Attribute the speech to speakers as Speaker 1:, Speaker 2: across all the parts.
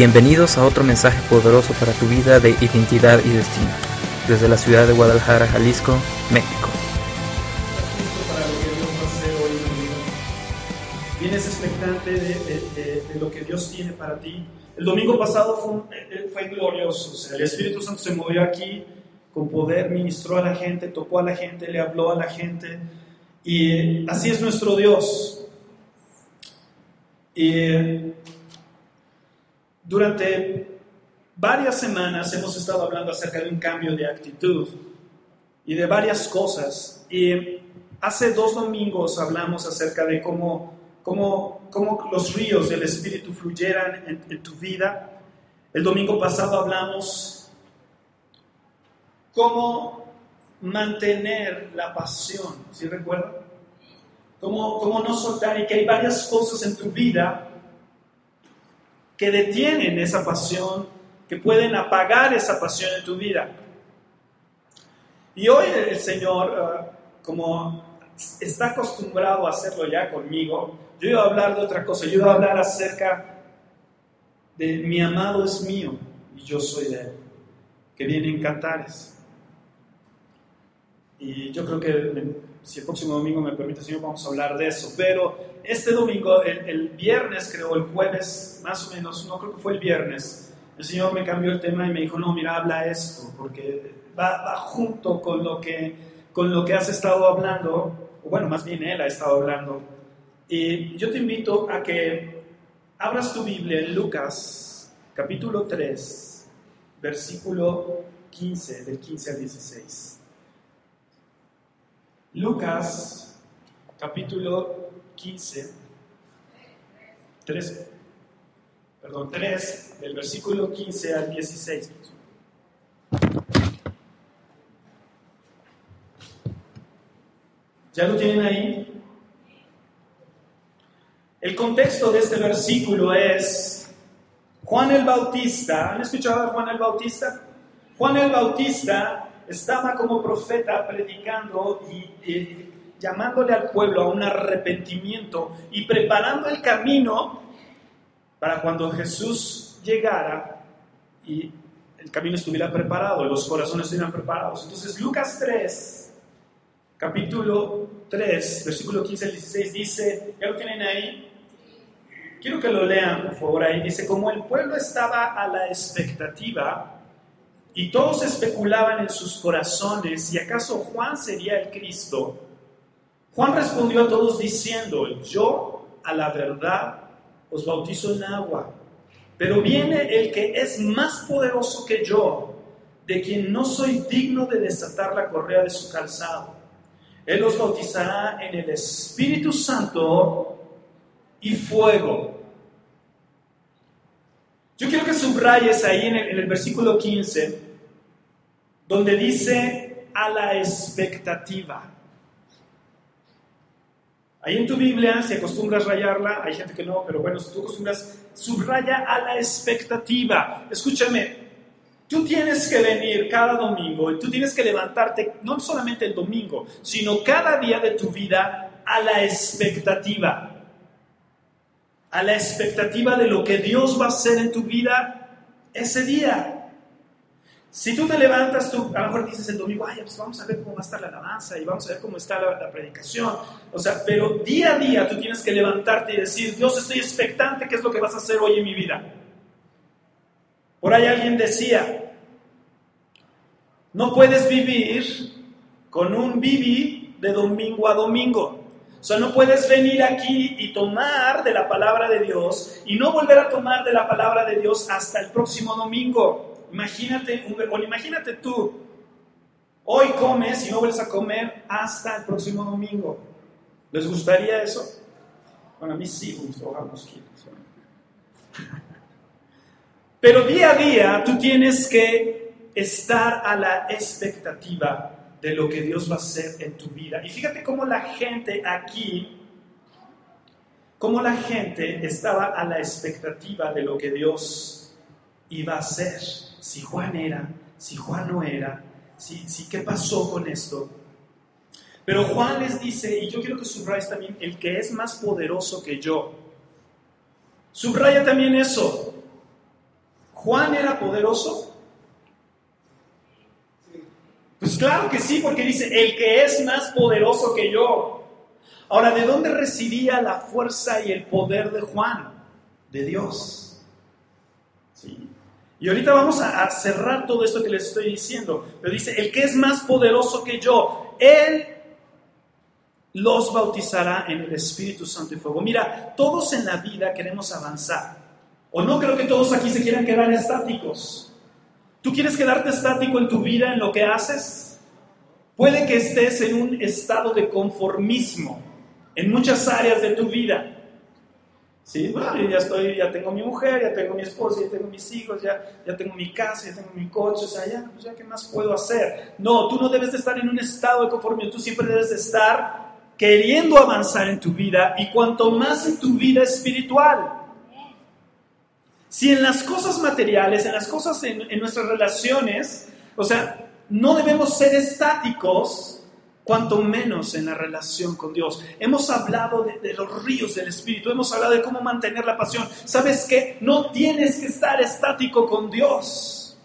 Speaker 1: Bienvenidos a otro mensaje poderoso para tu vida de identidad y destino, desde la ciudad de Guadalajara, Jalisco, México.
Speaker 2: para lo que Dios va a hacer hoy en. Vienes expectante de, de- de- de lo que Dios tiene para ti. El domingo pasado fue, eh, fue glorioso. O sea, el Espíritu Santo se movió aquí con poder, ministró a la gente, tocó a la gente, le habló a la gente. Y así es nuestro Dios. Y durante varias semanas hemos estado hablando acerca de un cambio de actitud y de varias cosas. Y hace dos domingos hablamos acerca de cómo, cómo, cómo los ríos del Espíritu fluyeran en, en tu vida. El domingo pasado hablamos cómo mantener la pasión, ¿sí recuerdan? Cómo, cómo no soltar y que hay varias cosas en tu vida que detienen esa pasión, que pueden apagar esa pasión en tu vida. Y hoy el Señor, eh, como está acostumbrado a hacerlo ya conmigo, yo iba a hablar de otra cosa, yo iba a hablar acerca de mi amado es mío y yo soy de él, que viene en cantares. Y yo creo que si el próximo domingo me permite, Señor, vamos a hablar de eso. Pero este domingo, el, el viernes, creo, el jueves, más o menos, no creo que fue el viernes, el Señor me cambió el tema y me dijo, no, mira, habla esto, porque va, va junto con lo, que, con lo que has estado hablando, o bueno, más bien Él ha estado hablando. Y yo te invito a que abras tu Biblia en Lucas, capítulo 3, versículo 15, del 15 al 16. Lucas, capítulo 15, 3, perdón, 3, del versículo 15 al 16. ¿Ya lo tienen ahí? El contexto de este versículo es Juan el Bautista. ¿Han escuchado a Juan el Bautista? Juan el Bautista estaba como profeta predicando y eh, llamándole al pueblo a un arrepentimiento y preparando el camino para cuando Jesús llegara y el camino estuviera preparado, los corazones estuvieran preparados. Entonces Lucas 3, capítulo 3, versículo 15 al 16 dice, ¿ya lo tienen ahí? Quiero que lo lean, por favor, ahí. Dice, como el pueblo estaba a la expectativa, y todos especulaban en sus corazones si acaso Juan sería el Cristo. Juan respondió a todos diciendo, yo a la verdad os bautizo en agua, pero viene el que es más poderoso que yo, de quien no soy digno de desatar la correa de su calzado. Él os bautizará en el Espíritu Santo y fuego. Yo quiero que subrayes ahí en el, versículo 15, donde dice a la expectativa. Ahí en tu Biblia, si acostumbras rayarla, hay gente que no, pero bueno, si tú acostumbras, subraya a la expectativa. Escúchame, tú tienes que venir cada domingo y tú tienes que levantarte, no solamente el domingo, sino cada día de tu vida a la expectativa a la expectativa de lo que Dios va a hacer en tu vida ese día. Si tú te levantas, tú a lo mejor dices el domingo, ay, pues vamos a ver cómo va a estar la alabanza y vamos a ver cómo está la, la predicación. O sea, pero día a día tú tienes que levantarte y decir, Dios, estoy expectante, ¿qué es lo que vas a hacer hoy en mi vida? Por ahí alguien decía, no puedes vivir con un vivi de domingo a domingo. O sea, no puedes venir aquí y tomar de la palabra de Dios y no volver a tomar de la palabra de Dios hasta el próximo domingo. Imagínate, o imagínate tú, hoy comes y no vuelves a comer hasta el próximo domingo. ¿Les gustaría eso? Bueno, a mí sí me gusta bajar mosquitos. Pero día a día tú tienes que estar a la expectativa de lo que Dios va a hacer en tu vida. Y fíjate cómo la gente aquí, cómo la gente estaba a la expectativa de lo que Dios iba a hacer. Si Juan era, si Juan no era, si, si qué pasó con esto. Pero Juan les dice, y yo quiero que subrayes también, el que es más poderoso que yo. Subraya también eso. ¿Juan era poderoso? Pues claro que sí, porque dice, el que es más poderoso que yo. Ahora, ¿de dónde residía la fuerza y el poder de Juan? De Dios. ¿Sí? Y ahorita vamos a, cerrar todo esto que les estoy diciendo. Pero dice, el que es más poderoso que yo, él los bautizará en el Espíritu Santo y fuego. Mira, todos en la vida queremos avanzar. O no creo que todos aquí se quieran quedar estáticos. ¿Tú quieres quedarte estático en tu vida, en lo que haces? Puede que estés en un estado de conformismo en muchas áreas de tu vida. Sí, bueno, ya estoy, ya tengo mi mujer, ya tengo mi esposa, ya tengo mis hijos, ya, ya tengo mi casa, ya tengo mi coche, o sea, ya, pues ya, ¿qué más puedo hacer? No, tú no debes de estar en un estado de conformismo, tú siempre debes de estar queriendo avanzar en tu vida y cuanto más en tu vida espiritual. Si en las cosas materiales, en las cosas en, en nuestras relaciones, o sea, no debemos ser estáticos, cuanto menos en la relación con Dios. Hemos hablado de, los ríos del Espíritu, hemos hablado de cómo mantener la pasión. ¿Sabes qué? No tienes que estar estático con Dios.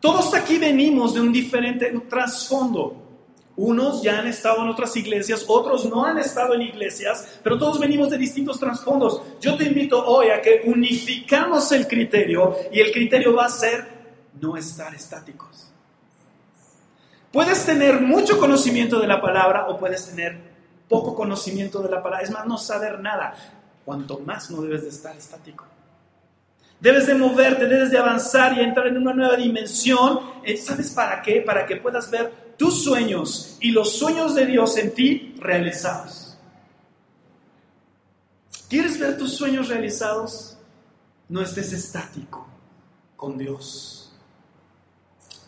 Speaker 2: Todos aquí venimos de un diferente trasfondo. Unos ya han estado en otras iglesias, otros no han estado en iglesias, pero todos venimos de distintos trasfondos. Yo te invito hoy a que unificamos el criterio y el criterio va a ser no estar estáticos. Puedes tener mucho conocimiento de la palabra o puedes tener poco conocimiento de la palabra. Es más, no saber nada. Cuanto más no debes de estar estático. Debes de moverte, debes de avanzar y entrar en una nueva dimensión. Eh, ¿Sabes para qué? Para que puedas ver tus sueños y los sueños de Dios en ti realizados. ¿Quieres ver tus sueños realizados? No estés estático con Dios.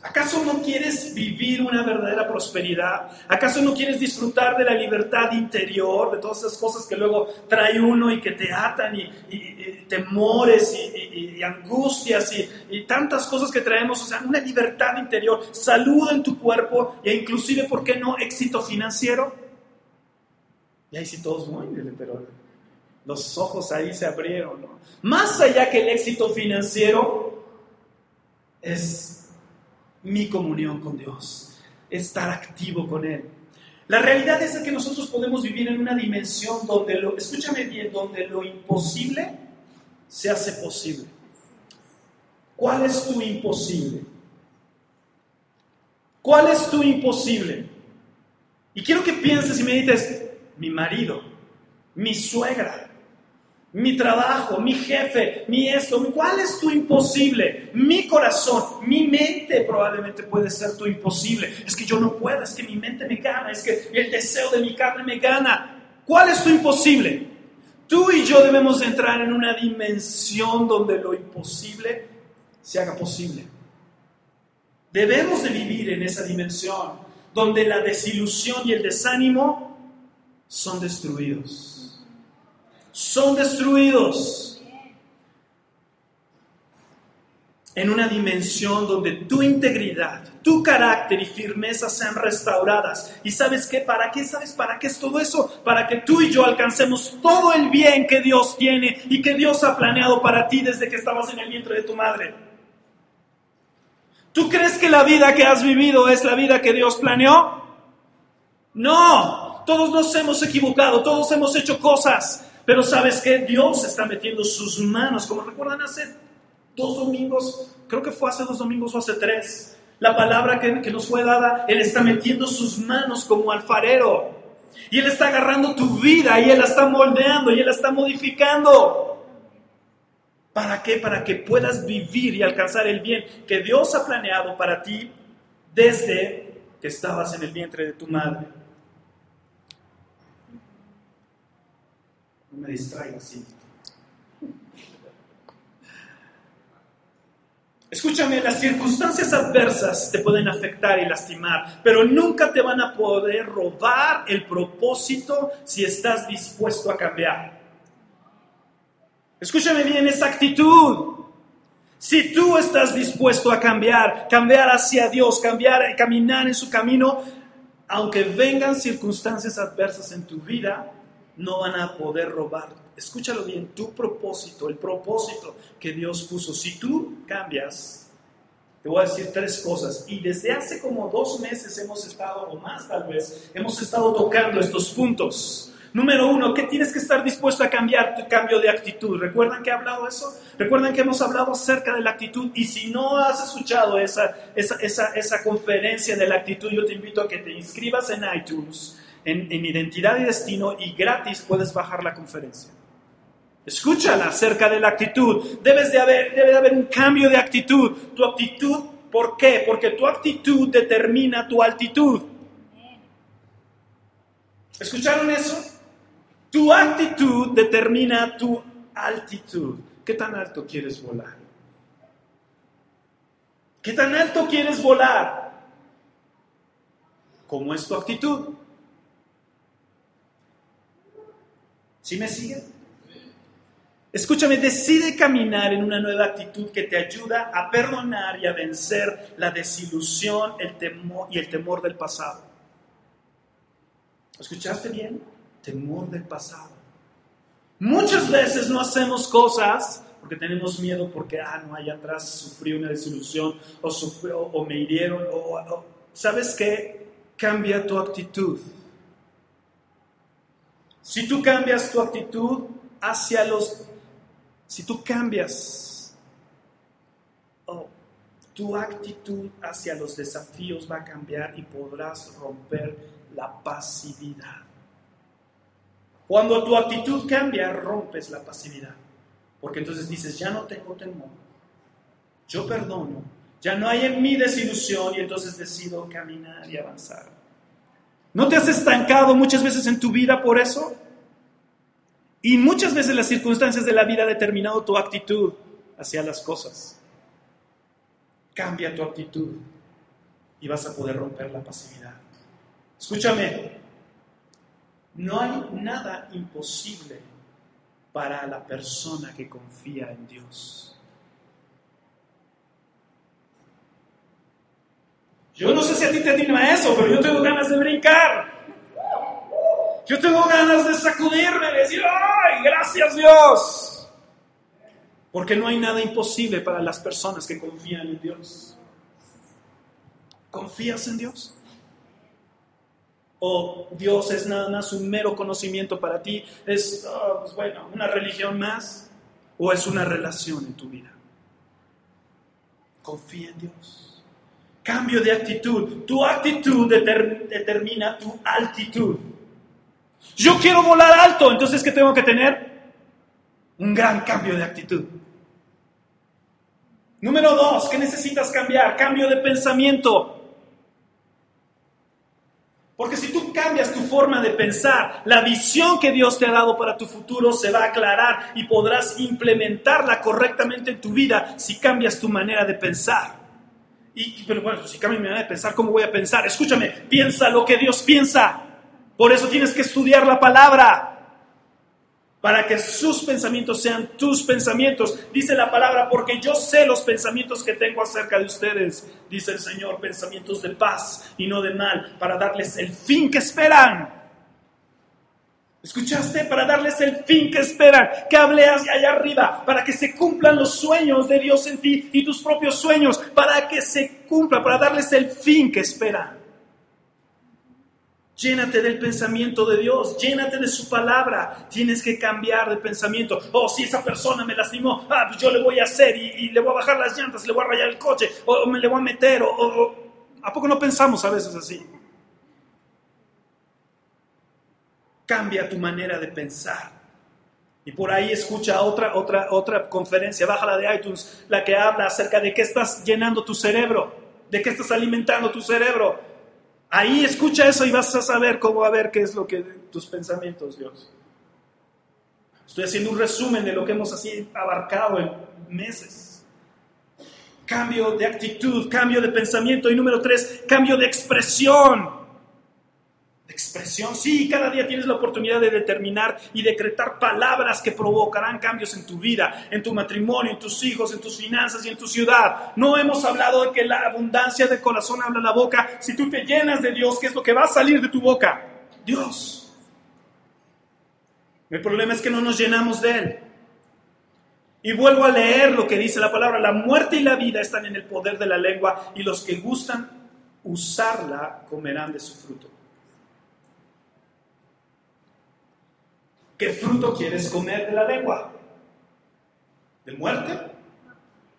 Speaker 2: ¿Acaso no quieres vivir una verdadera prosperidad? ¿Acaso no quieres disfrutar de la libertad interior, de todas esas cosas que luego trae uno y que te atan y, temores y, angustias y, tantas cosas que traemos? O sea, una libertad interior, salud en tu cuerpo e inclusive, ¿por qué no, éxito financiero? Y ahí sí todos, muy pero los ojos ahí se abrieron. ¿no? Más allá que el éxito financiero es mi comunión con Dios, estar activo con Él. La realidad es que nosotros podemos vivir en una dimensión donde lo, escúchame bien, donde lo imposible se hace posible. ¿Cuál es tu imposible? ¿Cuál es tu imposible? Y quiero que pienses y medites, mi marido, mi suegra, mi trabajo, mi jefe, mi esto, ¿cuál es tu imposible? Mi corazón, mi mente probablemente puede ser tu imposible. Es que yo no puedo, es que mi mente me gana, es que el deseo de mi carne me gana. ¿Cuál es tu imposible? Tú y yo debemos entrar en una dimensión donde lo imposible se haga posible. Debemos de vivir en esa dimensión donde la desilusión y el desánimo son destruidos son destruidos en una dimensión donde tu integridad, tu carácter y firmeza sean restauradas. ¿Y sabes qué? ¿Para qué? ¿Sabes para qué es todo eso? Para que tú y yo alcancemos todo el bien que Dios tiene y que Dios ha planeado para ti desde que estabas en el vientre de tu madre. ¿Tú crees que la vida que has vivido es la vida que Dios planeó? No, todos nos hemos equivocado, todos hemos hecho cosas pero sabes que Dios está metiendo sus manos, como recuerdan hace dos domingos, creo que fue hace dos domingos o hace tres, la palabra que, que nos fue dada, Él está metiendo sus manos como alfarero. Y Él está agarrando tu vida y Él la está moldeando y Él la está modificando. ¿Para qué? Para que puedas vivir y alcanzar el bien que Dios ha planeado para ti desde que estabas en el vientre de tu madre. No me distraiga así. Escúchame, las circunstancias adversas te pueden afectar y lastimar, pero nunca te van a poder robar el propósito si estás dispuesto a cambiar. Escúchame bien esa actitud. Si tú estás dispuesto a cambiar, cambiar hacia Dios, cambiar, caminar en su camino, aunque vengan circunstancias adversas en tu vida, no van a poder robar. Escúchalo bien, tu propósito, el propósito que Dios puso. Si tú cambias, te voy a decir tres cosas. Y desde hace como dos meses hemos estado, o más tal vez, hemos estado tocando estos puntos. Número uno, ¿qué tienes que estar dispuesto a cambiar tu cambio de actitud? ¿Recuerdan que he hablado eso? ¿Recuerdan que hemos hablado acerca de la actitud? Y si no has escuchado esa, esa, esa, esa conferencia de la actitud, yo te invito a que te inscribas en iTunes, en, en Identidad y Destino, y gratis puedes bajar la conferencia. Escúchala acerca de la actitud. Debes de haber, debe de haber un cambio de actitud. Tu actitud, ¿por qué? Porque tu actitud determina tu altitud. ¿Escucharon eso? Tu actitud determina tu altitud. ¿Qué tan alto quieres volar? ¿Qué tan alto quieres volar? ¿Cómo es tu actitud? ¿Sí me siguen? Escúchame, decide caminar en una nueva actitud que te ayuda a perdonar y a vencer la desilusión el temor y el temor del pasado. ¿Escuchaste bien? temor del pasado. Muchas veces no hacemos cosas porque tenemos miedo porque, ah, no, allá atrás sufrí una desilusión o, sufrió, o me hirieron. O, ¿Sabes qué? Cambia tu actitud. Si tú cambias tu actitud hacia los... Si tú cambias oh, tu actitud hacia los desafíos va a cambiar y podrás romper la pasividad. Cuando tu actitud cambia, rompes la pasividad. Porque entonces dices, ya no tengo temor, yo perdono, ya no hay en mí desilusión y entonces decido caminar y avanzar. ¿No te has estancado muchas veces en tu vida por eso? Y muchas veces las circunstancias de la vida han determinado tu actitud hacia las cosas. Cambia tu actitud y vas a poder romper la pasividad. Escúchame, no hay nada imposible para la persona que confía en Dios. Yo no sé si a ti te anima eso, pero yo tengo ganas de brincar. Yo tengo ganas de sacudirme, de decir, ¡ay, gracias Dios! Porque no hay nada imposible para las personas que confían en Dios. ¿Confías en Dios? o Dios es nada más un mero conocimiento para ti, es, oh, pues bueno, una religión más, o es una relación en tu vida. Confía en Dios. Cambio de actitud. Tu actitud determina tu altitud. Yo quiero volar alto, entonces ¿qué tengo que tener? Un gran cambio de actitud. Número dos, ¿qué necesitas cambiar? Cambio de pensamiento. Porque si tú cambias tu forma de pensar, la visión que Dios te ha dado para tu futuro se va a aclarar y podrás implementarla correctamente en tu vida si cambias tu manera de pensar. Y, pero bueno, si cambio mi manera de pensar, ¿cómo voy a pensar? Escúchame, piensa lo que Dios piensa. Por eso tienes que estudiar la palabra para que sus pensamientos sean tus pensamientos. Dice la palabra, porque yo sé los pensamientos que tengo acerca de ustedes, dice el Señor, pensamientos de paz y no de mal, para darles el fin que esperan. ¿Escuchaste? Para darles el fin que esperan, que hablé allá arriba, para que se cumplan los sueños de Dios en ti y tus propios sueños, para que se cumpla, para darles el fin que esperan. Llénate del pensamiento de Dios, llénate de su palabra. Tienes que cambiar de pensamiento. Oh, si esa persona me lastimó, ah, pues yo le voy a hacer y, le voy a bajar las llantas, le voy a rayar el coche, o, me le voy a meter, o, ¿a poco no pensamos a veces así? Cambia tu manera de pensar. Y por ahí escucha otra, otra, otra conferencia, bájala de iTunes, la que habla acerca de qué estás llenando tu cerebro, de qué estás alimentando tu cerebro. Ahí escucha eso y vas a saber cómo a ver qué es lo que tus pensamientos, Dios. Estoy haciendo un resumen de lo que hemos así abarcado en meses. Cambio de actitud, cambio de pensamiento y número tres, cambio de expresión expresión. Sí, cada día tienes la oportunidad de determinar y decretar palabras que provocarán cambios en tu vida, en tu matrimonio, en tus hijos, en tus finanzas y en tu ciudad. No hemos hablado de que la abundancia del corazón habla la boca. Si tú te llenas de Dios, ¿qué es lo que va a salir de tu boca? Dios. El problema es que no nos llenamos de él. Y vuelvo a leer lo que dice la palabra, la muerte y la vida están en el poder de la lengua y los que gustan usarla comerán de su fruto. ¿Qué fruto quieres comer de la lengua? ¿De muerte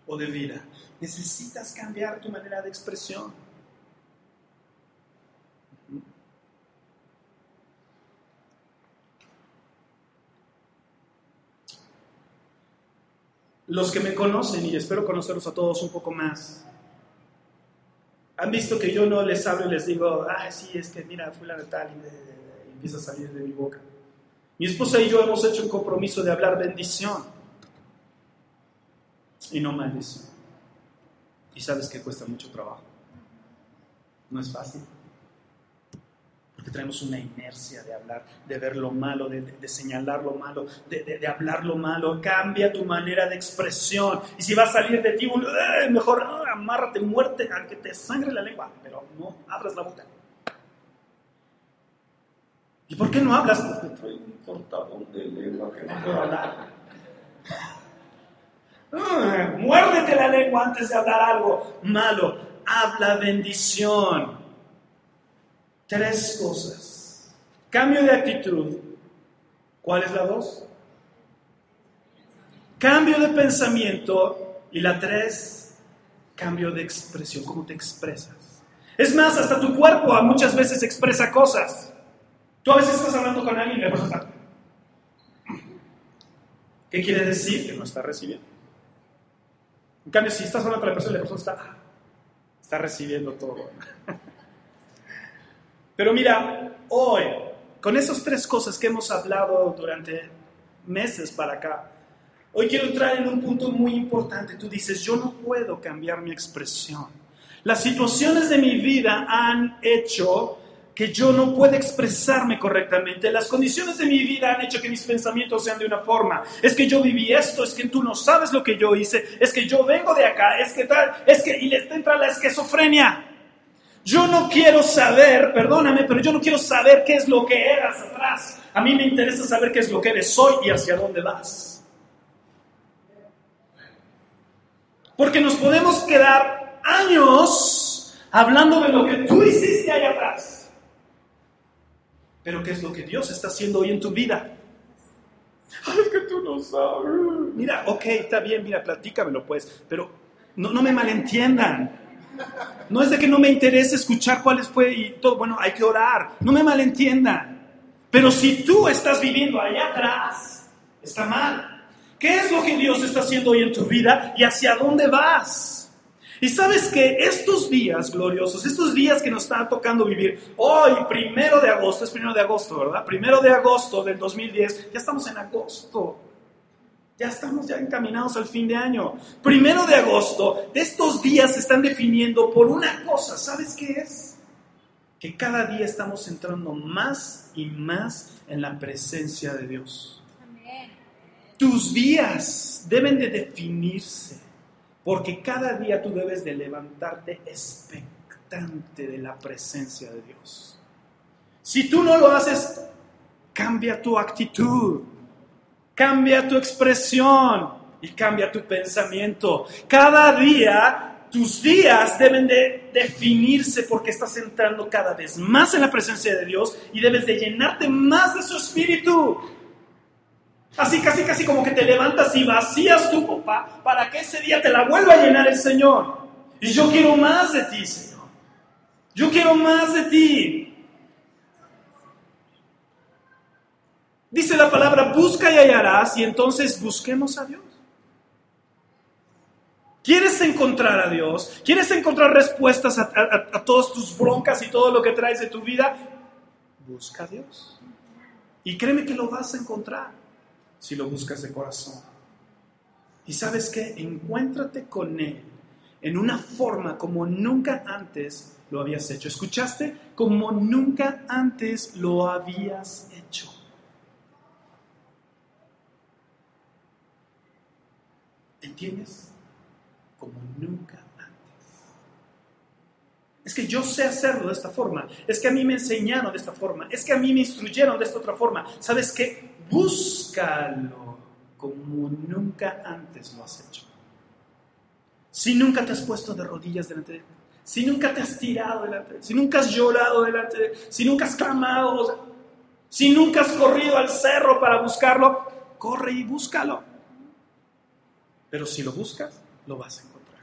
Speaker 2: o de vida? Necesitas cambiar tu manera de expresión. Los que me conocen, y espero conocerlos a todos un poco más, han visto que yo no les hablo y les digo, ah, sí, es que mira, fulano tal, y, y empieza a salir de mi boca. Mi esposa y yo hemos hecho un compromiso de hablar bendición y no maldición. Y sabes que cuesta mucho trabajo. No es fácil porque traemos una inercia de hablar, de ver lo malo, de, señalar lo malo, de, hablar lo malo. Cambia tu manera de expresión. Y si va a salir de ti, eh, mejor ah, amárrate, muerte, aunque te sangre la lengua, pero no abras la boca. ¿Y por qué no hablas? Porque estoy un de lengua que no puedo hablar. Muérdete la lengua antes de hablar algo malo. Habla bendición. Tres cosas. Cambio de actitud. ¿Cuál es la dos? Cambio de pensamiento. Y la tres, cambio de expresión. ¿Cómo te expresas? Es más, hasta tu cuerpo muchas veces expresa cosas. Tú a veces estás hablando con alguien y le vas a ¿Qué quiere decir? Que no está recibiendo. En cambio, si estás hablando con la persona la persona está, está recibiendo todo. Pero mira, hoy, con esas tres cosas que hemos hablado durante meses para acá, hoy quiero entrar en un punto muy importante. Tú dices, yo no puedo cambiar mi expresión. Las situaciones de mi vida han hecho que yo no pueda expresarme correctamente. Las condiciones de mi vida han hecho que mis pensamientos sean de una forma. Es que yo viví esto, es que tú no sabes lo que yo hice, es que yo vengo de acá, es que tal, es que y les entra la esquizofrenia. Yo no quiero saber, perdóname, pero yo no quiero saber qué es lo que eras atrás. A mí me interesa saber qué es lo que eres hoy y hacia dónde vas. Porque nos podemos quedar años hablando de lo que tú hiciste allá atrás. Pero ¿qué es lo que Dios está haciendo hoy en tu vida? Es que tú no sabes. Mira, ok, está bien, mira, platícamelo pues, pero no, no me malentiendan. No es de que no me interese escuchar cuáles fue y todo. Bueno, hay que orar. No me malentiendan. Pero si tú estás viviendo allá atrás, está mal. ¿Qué es lo que Dios está haciendo hoy en tu vida y hacia dónde vas? Y sabes que estos días gloriosos, estos días que nos están tocando vivir, hoy, primero de agosto, es primero de agosto, ¿verdad? Primero de agosto del 2010, ya estamos en agosto. Ya estamos ya encaminados al fin de año. Primero de agosto, de estos días se están definiendo por una cosa. ¿Sabes qué es? Que cada día estamos entrando más y más en la presencia de Dios. Tus días deben de definirse, porque cada día tú debes de levantarte expectante de la presencia de Dios. Si tú no lo haces, cambia tu actitud Cambia tu expresión y cambia tu pensamiento. Cada día, tus días deben de definirse porque estás entrando cada vez más en la presencia de Dios y debes de llenarte más de su espíritu. Así casi casi como que te levantas y vacías tu copa para que ese día te la vuelva a llenar el Señor. Y yo quiero más de ti, Señor. Yo quiero más de ti. Dice la palabra, busca y hallarás, y entonces busquemos a Dios. ¿Quieres encontrar a Dios? ¿Quieres encontrar respuestas a, todas tus broncas y todo lo que traes de tu vida? Busca a Dios. Y créeme que lo vas a encontrar si lo buscas de corazón. Y sabes qué? Encuéntrate con Él en una forma como nunca antes lo habías hecho. ¿Escuchaste? Como nunca antes lo habías hecho. ¿Entiendes? Como nunca antes. Es que yo sé hacerlo de esta forma. Es que a mí me enseñaron de esta forma. Es que a mí me instruyeron de esta otra forma. ¿Sabes qué? Búscalo como nunca antes lo has hecho. Si nunca te has puesto de rodillas delante de él, si nunca te has tirado delante de él, si nunca has llorado delante de él, si nunca has clamado, si nunca has corrido al cerro para buscarlo, corre y búscalo. Pero si lo buscas, lo vas a encontrar.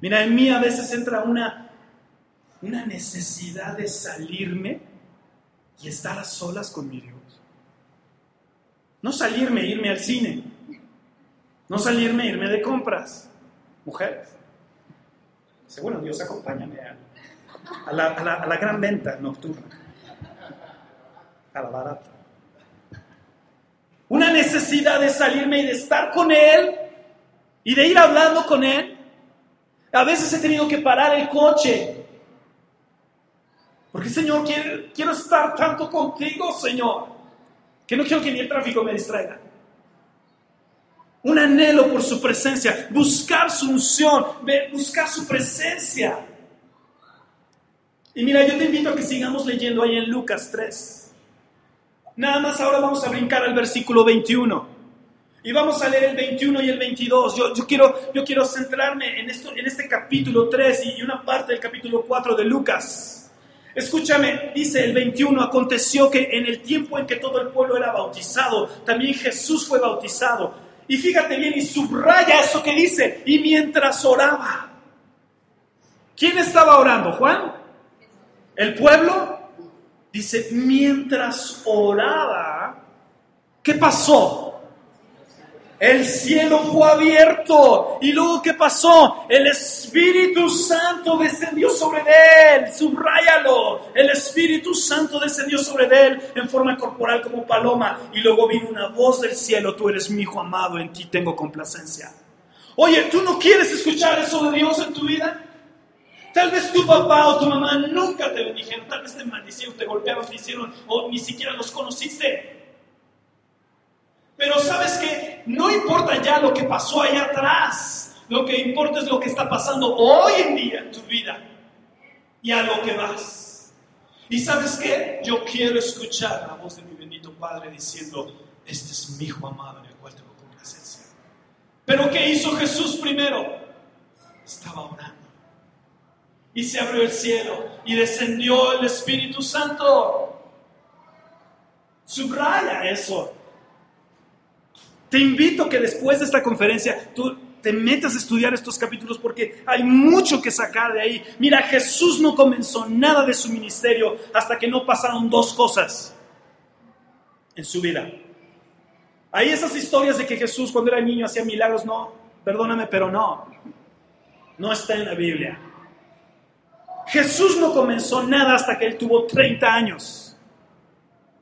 Speaker 2: Mira, en mí a veces entra una, una necesidad de salirme y estar a solas con mi Dios. No salirme, irme al cine. No salirme, irme de compras. Mujeres. Dice, bueno, Dios acompáñame a, la, a la gran venta nocturna. A la barata. Una necesidad de salirme y de estar con Él y de ir hablando con Él. A veces he tenido que parar el coche. Porque Señor, quiero, quiero estar tanto contigo, Señor, que no quiero que ni el tráfico me distraiga. Un anhelo por su presencia, buscar su unción, buscar su presencia. Y mira, yo te invito a que sigamos leyendo ahí en Lucas 3. Nada más ahora vamos a brincar al versículo 21. Y vamos a leer el 21 y el 22. Yo, yo, quiero, yo quiero centrarme en, esto, en este capítulo 3 y una parte del capítulo 4 de Lucas. Escúchame, dice el 21, aconteció que en el tiempo en que todo el pueblo era bautizado, también Jesús fue bautizado. Y fíjate bien y subraya eso que dice, y mientras oraba. ¿Quién estaba orando? ¿Juan? ¿El pueblo? Dice, mientras oraba, ¿qué pasó? El cielo fue abierto. ¿Y luego qué pasó? El Espíritu Santo descendió sobre él. Subráyalo. El Espíritu Santo descendió sobre él en forma corporal como paloma. Y luego vino una voz del cielo. Tú eres mi hijo amado, en ti tengo complacencia. Oye, ¿tú no quieres escuchar eso de Dios en tu vida? Tal vez tu papá o tu mamá nunca te bendijeron, tal vez te maldicieron, te golpearon, te hicieron o ni siquiera los conociste. Pero sabes que no importa ya lo que pasó allá atrás, lo que importa es lo que está pasando hoy en día en tu vida y a lo que vas. Y sabes qué, yo quiero escuchar la voz de mi bendito Padre diciendo, este es mi hijo amado en el cual tengo complacencia. Pero ¿qué hizo Jesús primero? Estaba orando y se abrió el cielo y descendió el Espíritu Santo. Subraya eso. Te invito que después de esta conferencia tú te metas a estudiar estos capítulos porque hay mucho que sacar de ahí. Mira, Jesús no comenzó nada de su ministerio hasta que no pasaron dos cosas en su vida. Hay esas historias de que Jesús cuando era niño hacía milagros, no, perdóname, pero no, no está en la Biblia. Jesús no comenzó nada hasta que él tuvo 30 años.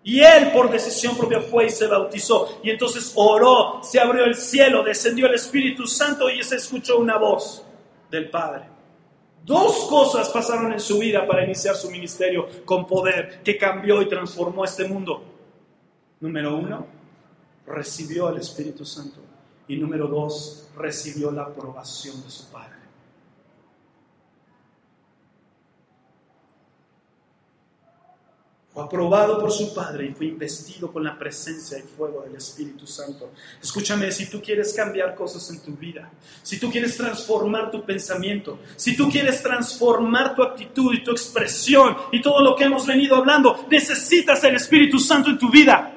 Speaker 2: Y él por decisión propia fue y se bautizó. Y entonces oró, se abrió el cielo, descendió el Espíritu Santo y se escuchó una voz del Padre. Dos cosas pasaron en su vida para iniciar su ministerio con poder que cambió y transformó este mundo. Número uno, recibió al Espíritu Santo. Y número dos, recibió la aprobación de su Padre. Fue aprobado por su Padre y fue investido con la presencia y fuego del Espíritu Santo. Escúchame, si tú quieres cambiar cosas en tu vida, si tú quieres transformar tu pensamiento, si tú quieres transformar tu actitud y tu expresión y todo lo que hemos venido hablando, necesitas el Espíritu Santo en tu vida.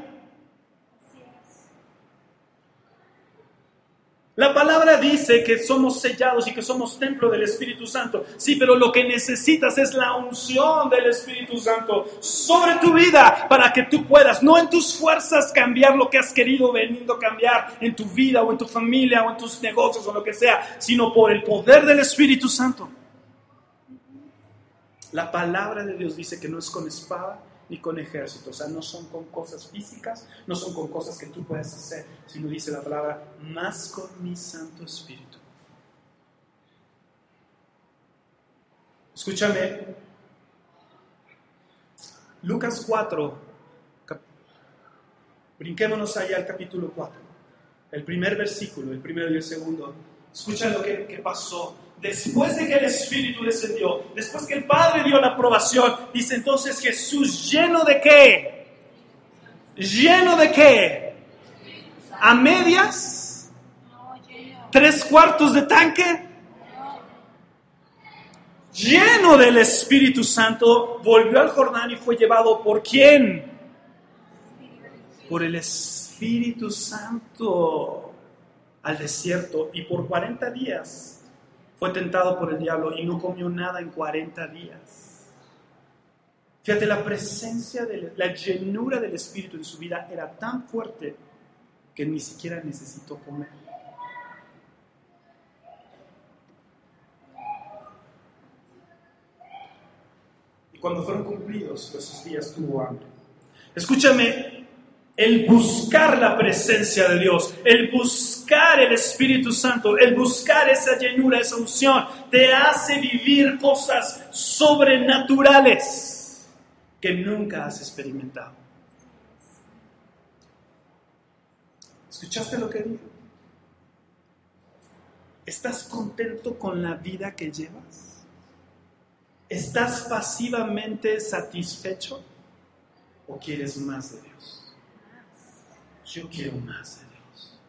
Speaker 2: La palabra dice que somos sellados y que somos templo del Espíritu Santo. Sí, pero lo que necesitas es la unción del Espíritu Santo sobre tu vida para que tú puedas, no en tus fuerzas, cambiar lo que has querido venido cambiar en tu vida o en tu familia o en tus negocios o lo que sea, sino por el poder del Espíritu Santo. La palabra de Dios dice que no es con espada ni con ejército. O sea, no son con cosas físicas, no son con cosas que tú puedes hacer, sino dice la palabra, más con mi Santo Espíritu. Escúchame, Lucas 4, brinquémonos allá al capítulo 4, el primer versículo, el primero y el segundo. Escucha lo que, que pasó después de que el Espíritu descendió, después que el Padre dio la aprobación, dice entonces Jesús lleno de qué? ¿Lleno de qué? ¿A medias? ¿Tres cuartos de tanque? Lleno del Espíritu Santo, volvió al Jordán y fue llevado por quién? Por el Espíritu Santo al desierto y por 40 días fue tentado por el diablo y no comió nada en 40 días. Fíjate, la presencia, de la llenura del Espíritu en su vida era tan fuerte que ni siquiera necesitó comer. Y cuando fueron cumplidos esos días tuvo hambre. Escúchame, el buscar la presencia de Dios, el buscar el Espíritu Santo, el buscar esa llenura, esa unción, te hace vivir cosas sobrenaturales que nunca has experimentado. ¿Escuchaste lo que dijo? ¿Estás contento con la vida que llevas? ¿Estás pasivamente satisfecho o quieres más de Dios? Yo quiero más de Dios.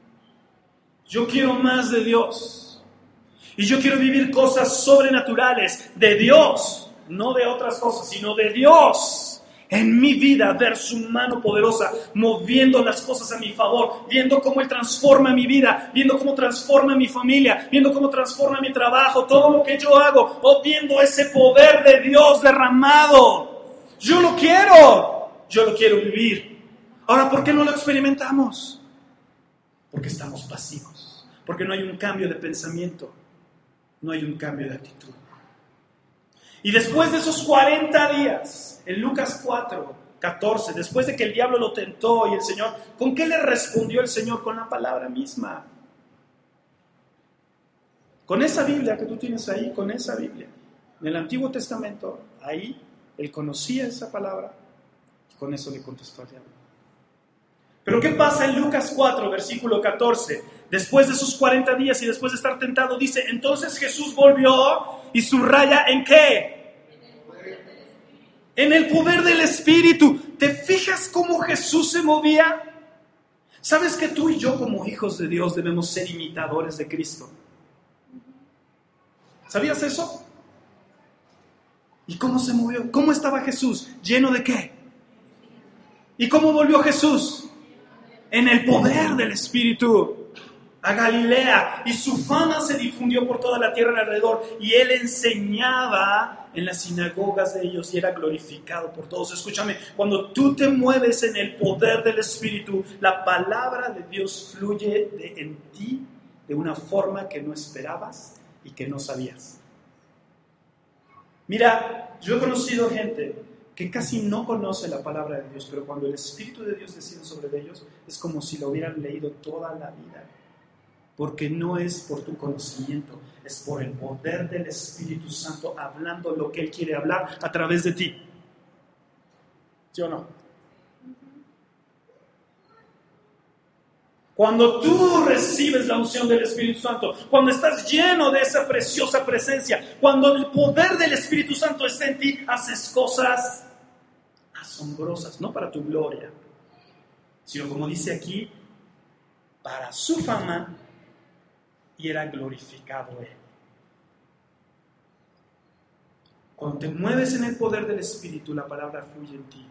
Speaker 2: Yo quiero más de Dios. Y yo quiero vivir cosas sobrenaturales de Dios, no de otras cosas, sino de Dios en mi vida, ver su mano poderosa moviendo las cosas a mi favor, viendo cómo Él transforma mi vida, viendo cómo transforma mi familia, viendo cómo transforma mi trabajo, todo lo que yo hago, o viendo ese poder de Dios derramado. Yo lo quiero, yo lo quiero vivir. Ahora, ¿por qué no lo experimentamos? Porque estamos pasivos, porque no hay un cambio de pensamiento, no hay un cambio de actitud. Y después de esos 40 días, en Lucas 4, 14, después de que el diablo lo tentó y el Señor, ¿con qué le respondió el Señor? Con la palabra misma. Con esa Biblia que tú tienes ahí, con esa Biblia. En el Antiguo Testamento, ahí, él conocía esa palabra y con eso le contestó al diablo. Pero ¿qué pasa en Lucas 4, versículo 14? Después de esos 40 días y después de estar tentado, dice, entonces Jesús volvió y subraya en qué? En el poder del Espíritu. ¿Te fijas cómo Jesús se movía? ¿Sabes que tú y yo como hijos de Dios debemos ser imitadores de Cristo? ¿Sabías eso? ¿Y cómo se movió? ¿Cómo estaba Jesús? ¿Lleno de qué? ¿Y cómo volvió Jesús? En el poder del Espíritu a Galilea y su fama se difundió por toda la tierra alrededor y él enseñaba en las sinagogas de ellos y era glorificado por todos. Escúchame, cuando tú te mueves en el poder del Espíritu, la palabra de Dios fluye de, en ti de una forma que no esperabas y que no sabías. Mira, yo he conocido gente que casi no conoce la palabra de Dios, pero cuando el Espíritu de Dios desciende sobre ellos, es como si lo hubieran leído toda la vida. Porque no es por tu conocimiento, es por el poder del Espíritu Santo hablando lo que Él quiere hablar a través de ti. ¿Sí o no? Cuando tú recibes la unción del Espíritu Santo, cuando estás lleno de esa preciosa presencia, cuando el poder del Espíritu Santo está en ti, haces cosas no para tu gloria, sino como dice aquí, para su fama y era glorificado Él. Cuando te mueves en el poder del Espíritu, la palabra fluye en ti.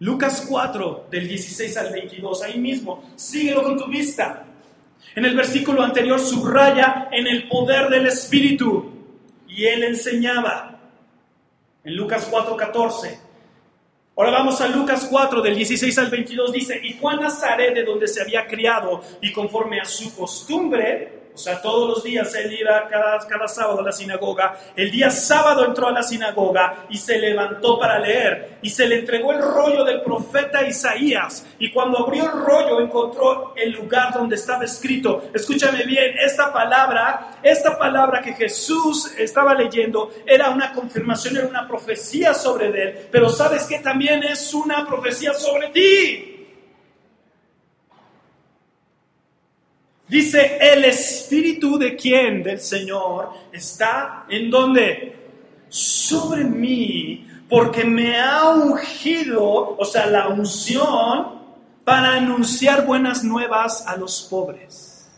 Speaker 2: Lucas 4, del 16 al 22, ahí mismo, síguelo con tu vista. En el versículo anterior subraya en el poder del Espíritu y él enseñaba. En Lucas 4, 14, Ahora vamos a Lucas 4, del 16 al 22, dice, y Juan Nazaret, de donde se había criado, y conforme a su costumbre, o sea, todos los días él iba cada, cada sábado a la sinagoga. El día sábado entró a la sinagoga y se levantó para leer. Y se le entregó el rollo del profeta Isaías. Y cuando abrió el rollo encontró el lugar donde estaba escrito. Escúchame bien, esta palabra, esta palabra que Jesús estaba leyendo era una confirmación, era una profecía sobre él. Pero sabes que también es una profecía sobre ti. Dice, el Espíritu de quién? Del Señor está en donde? Sobre mí, porque me ha ungido, o sea, la unción, para anunciar buenas nuevas a los pobres.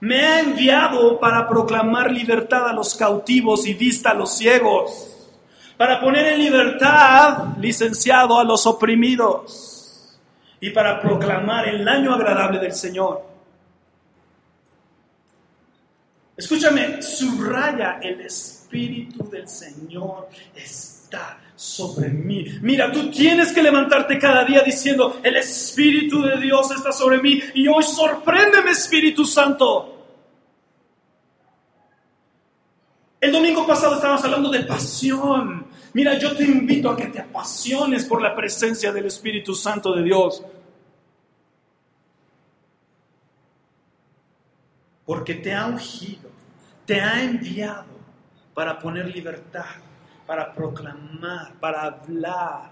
Speaker 2: Me ha enviado para proclamar libertad a los cautivos y vista a los ciegos, para poner en libertad, licenciado, a los oprimidos y para proclamar el año agradable del Señor. Escúchame, subraya el Espíritu del Señor está sobre mí. Mira, tú tienes que levantarte cada día diciendo, el Espíritu de Dios está sobre mí y hoy sorpréndeme Espíritu Santo. El domingo pasado estábamos hablando de pasión. Mira, yo te invito a que te apasiones por la presencia del Espíritu Santo de Dios. Porque te ha ungido, te ha enviado para poner libertad, para proclamar, para hablar.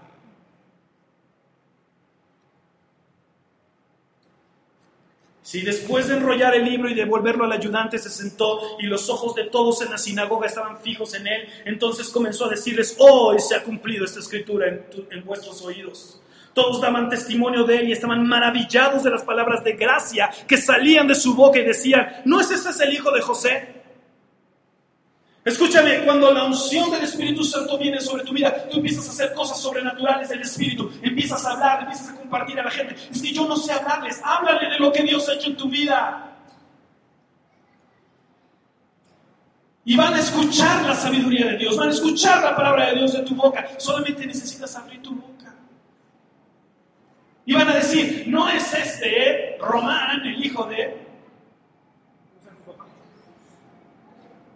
Speaker 2: Si después de enrollar el libro y devolverlo al ayudante se sentó y los ojos de todos en la sinagoga estaban fijos en él, entonces comenzó a decirles, hoy se ha cumplido esta escritura en, en vuestros oídos. Todos daban testimonio de él y estaban maravillados de las palabras de gracia que salían de su boca y decían, ¿no es ese el hijo de José? Escúchame, cuando la unción del Espíritu Santo viene sobre tu vida, tú empiezas a hacer cosas sobrenaturales del Espíritu, empiezas a hablar, empiezas a compartir a la gente. Es que yo no sé hablarles, háblale de lo que Dios ha hecho en tu vida. Y van a escuchar la sabiduría de Dios, van a escuchar la palabra de Dios de tu boca. Solamente necesitas abrir tu boca. Y van a decir, no es este Román, el hijo de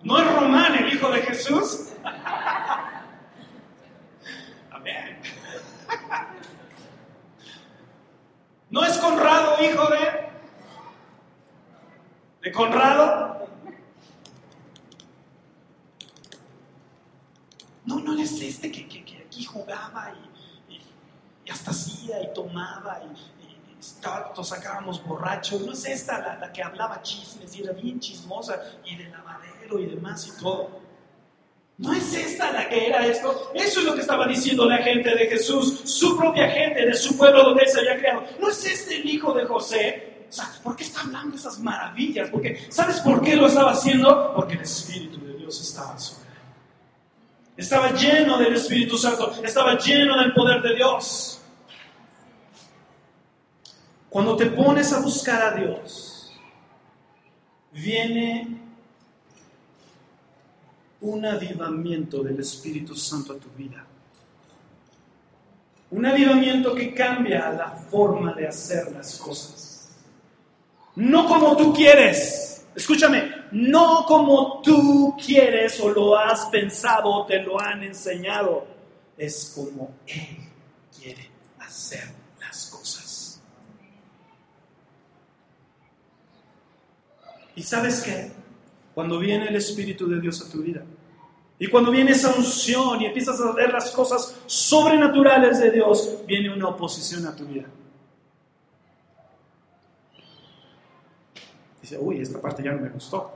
Speaker 2: ¿No es Román el hijo de Jesús? Amén. ¿No es Conrado hijo de... de Conrado? No, no es este que, aquí jugaba y, hasta hacía y tomaba y, y sacábamos borrachos. No es esta la, la, que hablaba chismes y era bien chismosa y de lavadera y demás y todo. ¿No es esta la que era esto? Eso es lo que estaba diciendo la gente de Jesús, su propia gente de su pueblo donde él se había creado. ¿No es este el hijo de José? O sea, ¿por qué está hablando esas maravillas? Porque, ¿Sabes por qué lo estaba haciendo? Porque el Espíritu de Dios estaba sobre él. Estaba lleno del Espíritu Santo, estaba lleno del poder de Dios. Cuando te pones a buscar a Dios, viene un avivamiento del Espíritu Santo a tu vida. Un avivamiento que cambia la forma de hacer las cosas. No como tú quieres. Escúchame, no como tú quieres o lo has pensado o te lo han enseñado. Es como Él quiere hacer las cosas. ¿Y sabes qué? Cuando viene el Espíritu de Dios a tu vida, y cuando viene esa unción y empiezas a ver las cosas sobrenaturales de Dios, viene una oposición a tu vida. Dice, uy, esta parte ya no me gustó.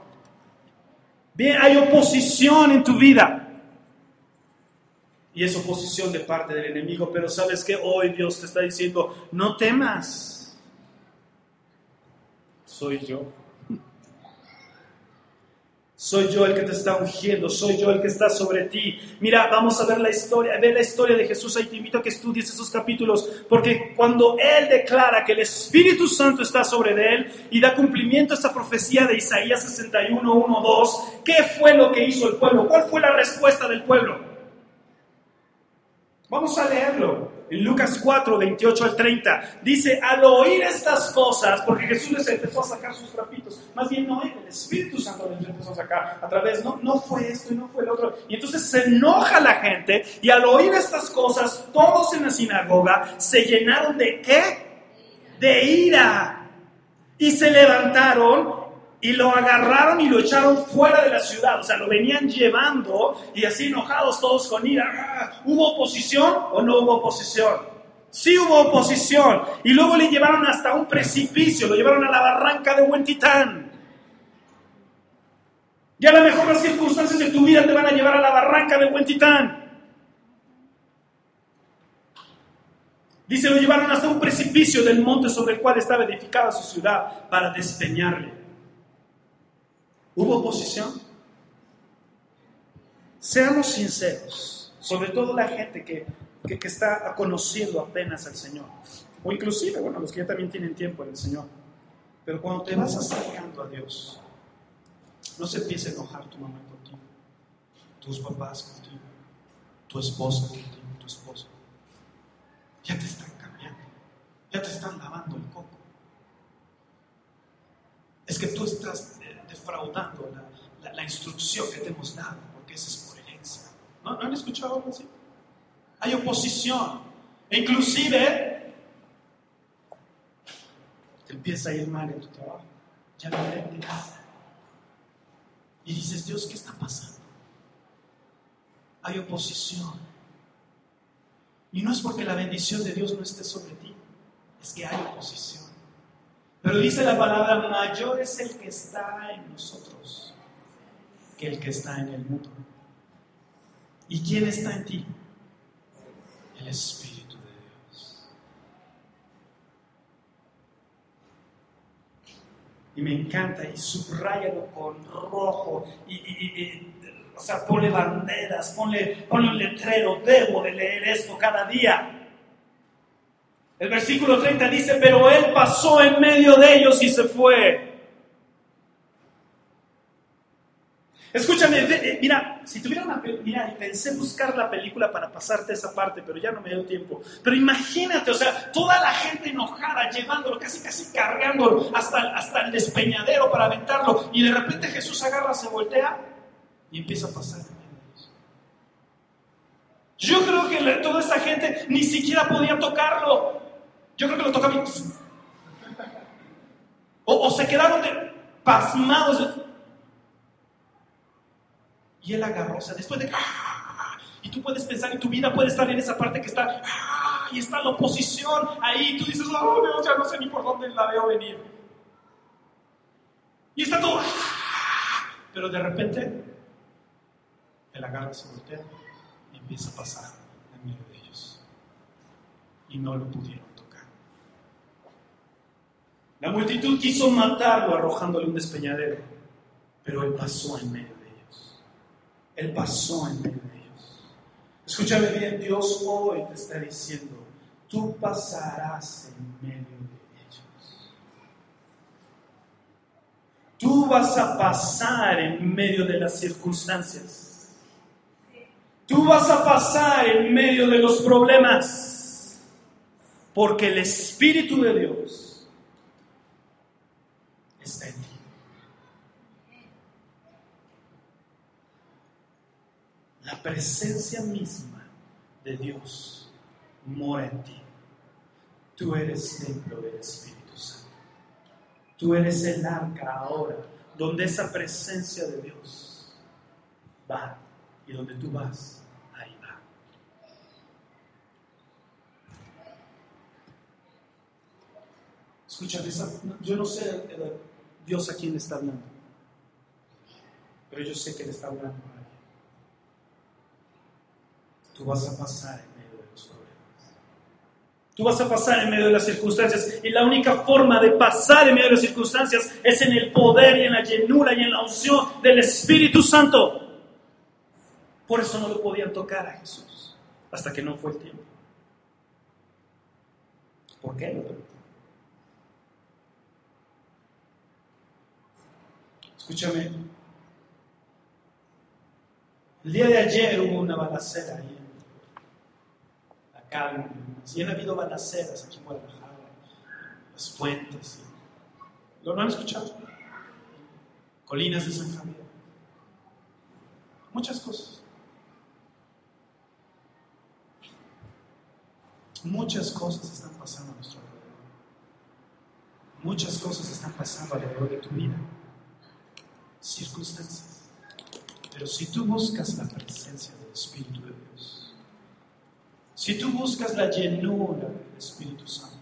Speaker 2: Bien, hay oposición en tu vida. Y es oposición de parte del enemigo, pero sabes que hoy Dios te está diciendo, no temas. Soy yo. Soy yo el que te está ungiendo, soy yo el que está sobre ti. Mira, vamos a ver la historia, ver la historia de Jesús. Ahí te invito a que estudies esos capítulos, porque cuando Él declara que el Espíritu Santo está sobre Él y da cumplimiento a esta profecía de Isaías 61, 1, 2, ¿qué fue lo que hizo el pueblo? ¿Cuál fue la respuesta del pueblo? Vamos a leerlo. En Lucas 4, 28 al 30, dice, al oír estas cosas, porque Jesús les empezó a sacar sus trapitos, más bien no, el Espíritu Santo les empezó a sacar a través, no, no fue esto y no fue el otro. Y entonces se enoja la gente y al oír estas cosas, todos en la sinagoga se llenaron de qué? De ira. Y se levantaron y lo agarraron y lo echaron fuera de la ciudad, o sea, lo venían llevando y así enojados todos con ira. ¿Hubo oposición o no hubo oposición? Sí hubo oposición. Y luego le llevaron hasta un precipicio, lo llevaron a la barranca de Huentitán. Y a lo mejor las circunstancias de tu vida te van a llevar a la barranca de Huentitán. Dice, lo llevaron hasta un precipicio del monte sobre el cual estaba edificada su ciudad para despeñarle. ¿Hubo oposición? Seamos sinceros, sobre todo la gente que, que, está conociendo apenas al Señor, o inclusive, bueno, los que ya también tienen tiempo en el Señor. Pero cuando te vas acercando a Dios, no se empiece a enojar tu mamá contigo, tus papás contigo, tu esposa contigo, tu esposo ya te están cambiando, ya te están lavando el coco. Es que tú estás defraudando la, instrucción que te hemos dado, porque esa es por herencia. ¿No, han escuchado algo así? Hay oposición. E inclusive te empieza a ir mal en tu trabajo. Ya no aprendes. Y dices, Dios, ¿qué está pasando? Hay oposición. Y no es porque la bendición de Dios no esté sobre ti, es que hay oposición. Pero dice la palabra, mayor es el que está en nosotros que el que está en el mundo. ¿Y quién está en ti? El Espíritu de Dios. Y me encanta y subrayalo con rojo y, o sea, ponle banderas, ponle, ponle un letrero, debo de leer esto cada día. El versículo 30 dice, pero él pasó en medio de ellos y se fue. Escúchame, mira, si tuviera una mira, pensé buscar la película para pasarte esa parte, pero ya no me dio tiempo. Pero imagínate, o sea, toda la gente enojada, llevándolo, casi casi cargándolo hasta, hasta el despeñadero para aventarlo, y de repente Jesús agarra, se voltea y empieza a pasar Yo creo que toda esa gente ni siquiera podía tocarlo. Yo creo que lo tocaba o, o se quedaron de, pasmados. Y él agarró, o sea, después de... Y tú puedes pensar, en tu vida puede estar en esa parte que está... Y está la oposición ahí. Y tú dices, oh Dios, ya no sé ni por dónde la veo venir. Y está todo... Pero de repente el agarra, se voltea y empieza a pasar en medio de ellos. Y no lo pudieron tocar. La multitud quiso matarlo arrojándole un despeñadero, pero él pasó en medio de ellos. Él pasó en medio de ellos. Escúchame bien, Dios hoy te está diciendo, tú pasarás en medio de ellos. Tú vas a pasar en medio de las circunstancias. Tú vas a pasar en medio de los problemas porque el Espíritu de Dios está en ti. La presencia misma de Dios mora en ti. Tú eres templo del Espíritu Santo. Tú eres el arca ahora, donde esa presencia de Dios va y donde tú vas Escucha, yo no sé Dios a quién le está hablando, pero yo sé que le está hablando a alguien. Tú vas a pasar en medio de los problemas. Tú vas a pasar en medio de las circunstancias y la única forma de pasar en medio de las circunstancias es en el poder y en la llenura y en la unción del Espíritu Santo. Por eso no lo podían tocar a Jesús hasta que no fue el tiempo. ¿Por qué? Escúchame. El día de ayer hubo una balacera ahí acá. Y han habido balaceras aquí en Guadalajara, las fuentes. ¿Lo han escuchado? Colinas de San Javier. Muchas cosas. Muchas cosas están pasando a nuestro alrededor. Muchas cosas están pasando alrededor de tu vida circunstancias. Pero si tú buscas la presencia del Espíritu de Dios, si tú buscas la llenura del Espíritu Santo,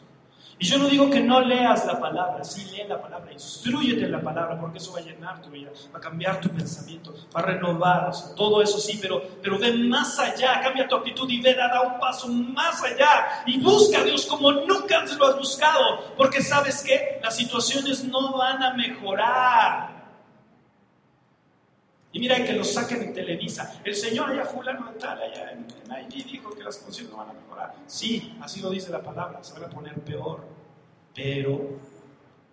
Speaker 2: Y yo no digo que no leas la palabra, sí lee la palabra, instruyete en la palabra, porque eso va a llenar tu vida, va a cambiar tu pensamiento, va a renovar, todo eso sí, pero, pero ve más allá, cambia tu actitud y ve, da un paso más allá y busca a Dios como nunca antes lo has buscado, porque sabes que las situaciones no van a mejorar. Mira que lo saquen en Televisa. El Señor allá fulano de tal, allá en, Haití dijo que las condiciones no van a mejorar. Sí, así lo dice la palabra, se van a poner peor. Pero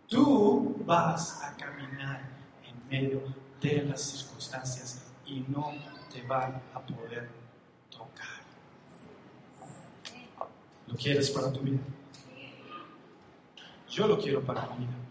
Speaker 2: tú vas a caminar en medio de las circunstancias y no te van a poder tocar. ¿Lo quieres para tu vida? Yo lo quiero para mi vida.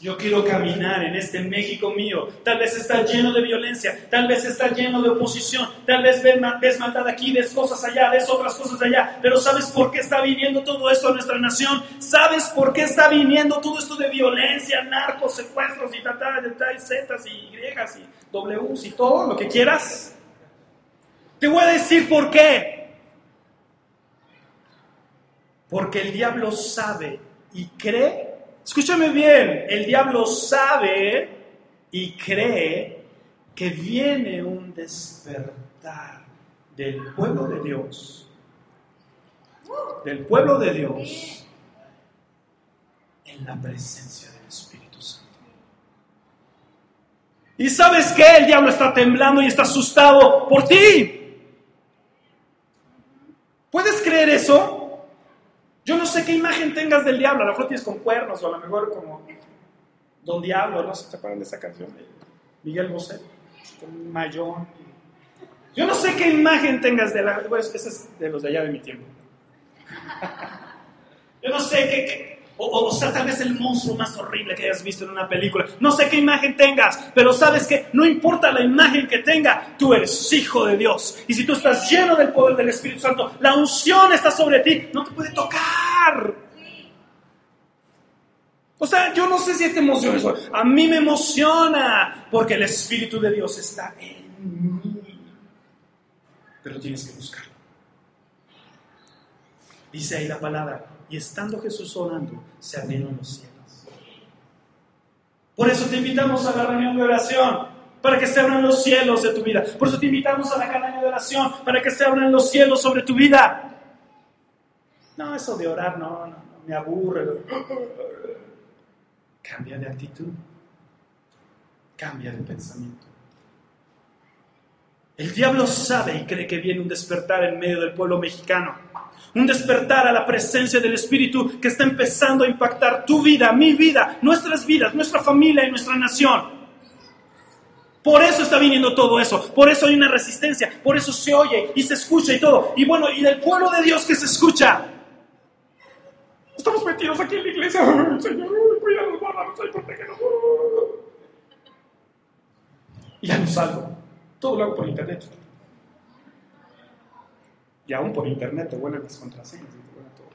Speaker 2: Yo quiero caminar en este México mío. Tal vez está lleno de violencia, tal vez está lleno de oposición, tal vez ves maldad aquí, ves cosas allá, ves otras cosas allá. Pero ¿sabes por qué está viniendo todo esto a nuestra nación? ¿Sabes por qué está viniendo todo esto de violencia, narcos, secuestros y tal, de tal, zetas y y y Ws y todo lo que quieras? Te voy a decir por qué. Porque el diablo sabe y cree Escúchame bien, el diablo sabe y cree que viene un despertar del pueblo de Dios, del pueblo de Dios, en la presencia del Espíritu Santo. Y sabes que el diablo está temblando y está asustado por ti. ¿Puedes creer eso? Yo no sé qué imagen tengas del diablo, a lo mejor tienes con cuernos o a lo mejor como Don Diablo, no sé si te acuerdan de esa canción de Miguel Bosé, con mayón. Yo no sé qué imagen tengas de la... Pues ese es de los de allá de mi tiempo. Yo no sé qué, o, sea, tal vez el monstruo más horrible que hayas visto en una película. No sé qué imagen tengas, pero sabes que no importa la imagen que tenga, tú eres hijo de Dios. Y si tú estás lleno del poder del Espíritu Santo, la unción está sobre ti, no te puede tocar. O sea, yo no sé si te emociona eso. A mí me emociona porque el Espíritu de Dios está en mí. Pero tienes que buscarlo. Dice ahí la palabra, y estando Jesús orando, se abrieron los cielos. Por eso te invitamos a la reunión de oración, para que se abran los cielos de tu vida. Por eso te invitamos a la cadena de oración, para que se abran los cielos sobre tu vida. No, eso de orar, no, no, me aburre. Cambia de actitud. Cambia de pensamiento. El diablo sabe y cree que viene un despertar en medio del pueblo mexicano un despertar a la presencia del Espíritu que está empezando a impactar tu vida, mi vida, nuestras vidas, nuestra familia y nuestra nación. Por eso está viniendo todo eso, por eso hay una resistencia, por eso se oye y se escucha y todo. Y bueno, y del pueblo de Dios que se escucha. Estamos metidos aquí en la iglesia. Señor, cuídanos, guárdanos, protégenos. Y ya no salgo. Todo lo hago por internet. Y aún por internet te vuelven las contraseñas todo.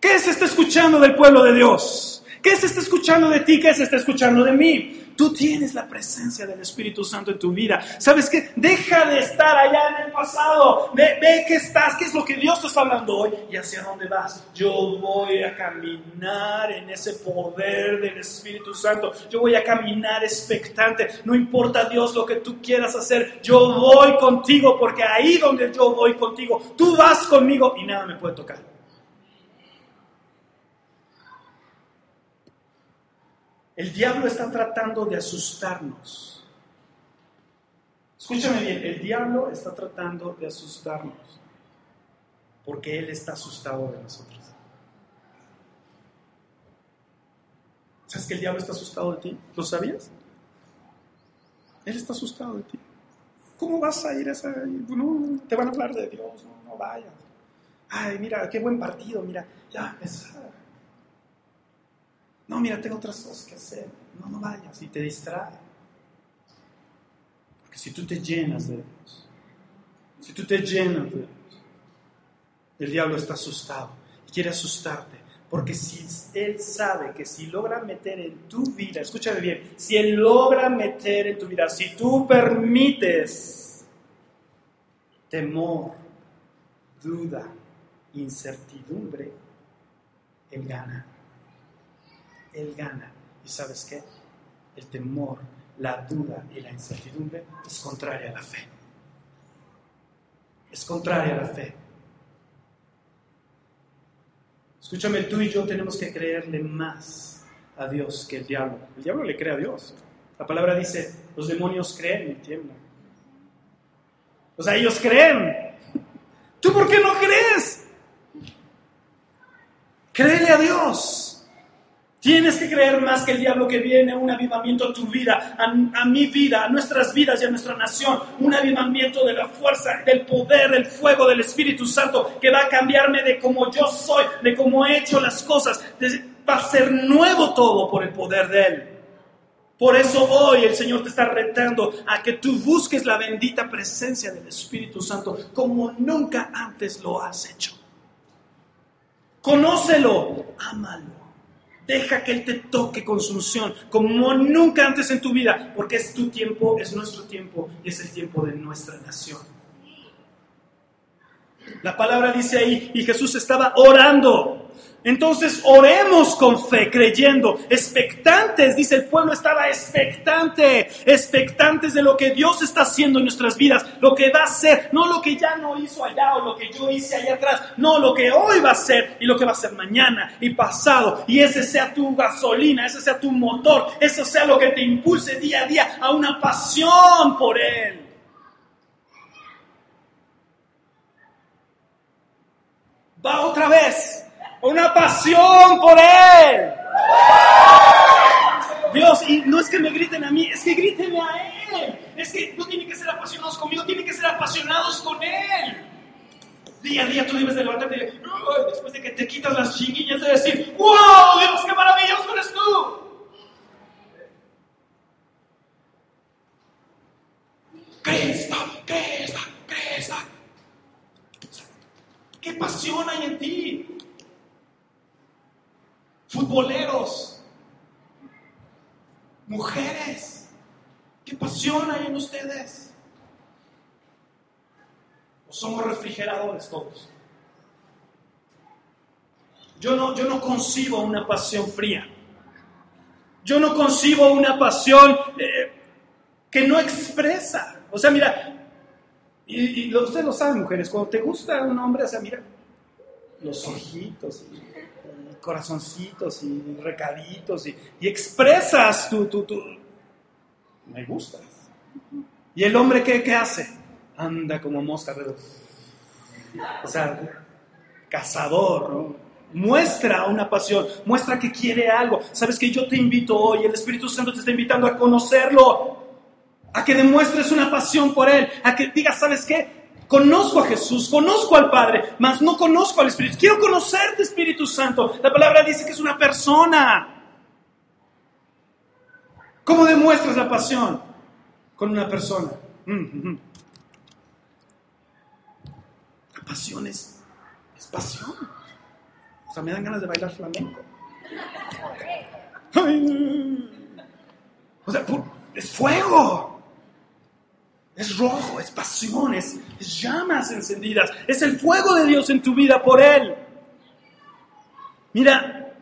Speaker 2: ¿Qué se está escuchando del pueblo de Dios? ¿Qué se está escuchando de ti? ¿Qué se está escuchando de mí? Tú tienes la presencia del Espíritu Santo en tu vida. ¿Sabes qué? Deja de estar allá en el pasado. Ve, ve qué estás, qué es lo que Dios te está hablando hoy y hacia dónde vas. Yo voy a caminar en ese poder del Espíritu Santo. Yo voy a caminar expectante. No importa Dios lo que tú quieras hacer. Yo voy contigo porque ahí donde yo voy contigo, tú vas conmigo y nada me puede tocar. El diablo está tratando de asustarnos. Escúchame bien, el diablo está tratando de asustarnos porque él está asustado de nosotros. ¿Sabes que el diablo está asustado de ti? ¿Lo sabías? Él está asustado de ti. ¿Cómo vas a ir a esa... No, te van a hablar de Dios, no, no vayas. Ay, mira, qué buen partido, mira, ya, es, no, mira, tengo otras cosas que hacer. No, no vayas y te distrae. Porque si tú te llenas de Dios, si tú te llenas de Dios, el diablo está asustado y quiere asustarte. Porque si Él sabe que si logra meter en tu vida, escúchame bien, si Él logra meter en tu vida, si tú permites temor, duda, incertidumbre, Él gana. Él gana. ¿Y sabes qué? El temor, la duda y la incertidumbre es contraria a la fe. Es contraria a la fe. Escúchame, tú y yo tenemos que creerle más a Dios que el diablo. El diablo le cree a Dios. La palabra dice, los demonios creen y tiemblan. O sea, ellos creen. ¿Tú por qué no crees? Créele a Dios. Tienes que creer más que el diablo que viene, un avivamiento a tu vida, a, mi vida, a nuestras vidas y a nuestra nación, un avivamiento de la fuerza, del poder, del fuego del Espíritu Santo que va a cambiarme de como yo soy, de cómo he hecho las cosas, va a ser nuevo todo por el poder de Él. Por eso hoy el Señor te está retando a que tú busques la bendita presencia del Espíritu Santo como nunca antes lo has hecho. Conócelo, ámalo. Deja que Él te toque con su unción como nunca antes en tu vida, porque es tu tiempo, es nuestro tiempo y es el tiempo de nuestra nación. La palabra dice ahí, y Jesús estaba orando. Entonces oremos con fe, creyendo, expectantes, dice el pueblo estaba expectante, expectantes de lo que Dios está haciendo en nuestras vidas, lo que va a hacer, no lo que ya no hizo allá o lo que yo hice allá atrás, no lo que hoy va a ser y lo que va a ser mañana y pasado. Y ese sea tu gasolina, ese sea tu motor, eso sea lo que te impulse día a día a una pasión por Él. Va otra vez una pasión por Él. Dios, y no es que me griten a mí, es que grítenme a Él. Es que no tienen que ser apasionados conmigo, tienen que ser apasionados con Él. Día a día tú debes de levantarte y después de que te quitas las chinguillas de decir, wow, Dios, qué maravilloso eres tú. Cresta, cresta, cresta. ¿Qué pasión hay en ti? futboleros, mujeres, qué pasión hay en ustedes. ¿O somos refrigeradores todos? Yo no, yo no concibo una pasión fría. Yo no concibo una pasión eh, que no expresa. O sea, mira, y, ustedes lo saben, mujeres, cuando te gusta un hombre, o sea, mira, los ojitos, corazoncitos y recaditos y, expresas tu, tu, tu, me gustas. ¿Y el hombre qué, qué hace? Anda como mosca O sea, cazador, ¿no? Muestra una pasión, muestra que quiere algo. Sabes que yo te invito hoy, el Espíritu Santo te está invitando a conocerlo, a que demuestres una pasión por Él, a que digas, ¿sabes qué? Conozco a Jesús, conozco al Padre, mas no conozco al Espíritu. Quiero conocerte, Espíritu Santo. La palabra dice que es una persona. ¿Cómo demuestras la pasión? Con una persona. Mm, mm, mm. La pasión es, pasión. O sea, me dan ganas de bailar flamenco. o sea, es fuego. Es rojo, es pasión, es, llamas encendidas, es el fuego de Dios en tu vida por Él. Mira,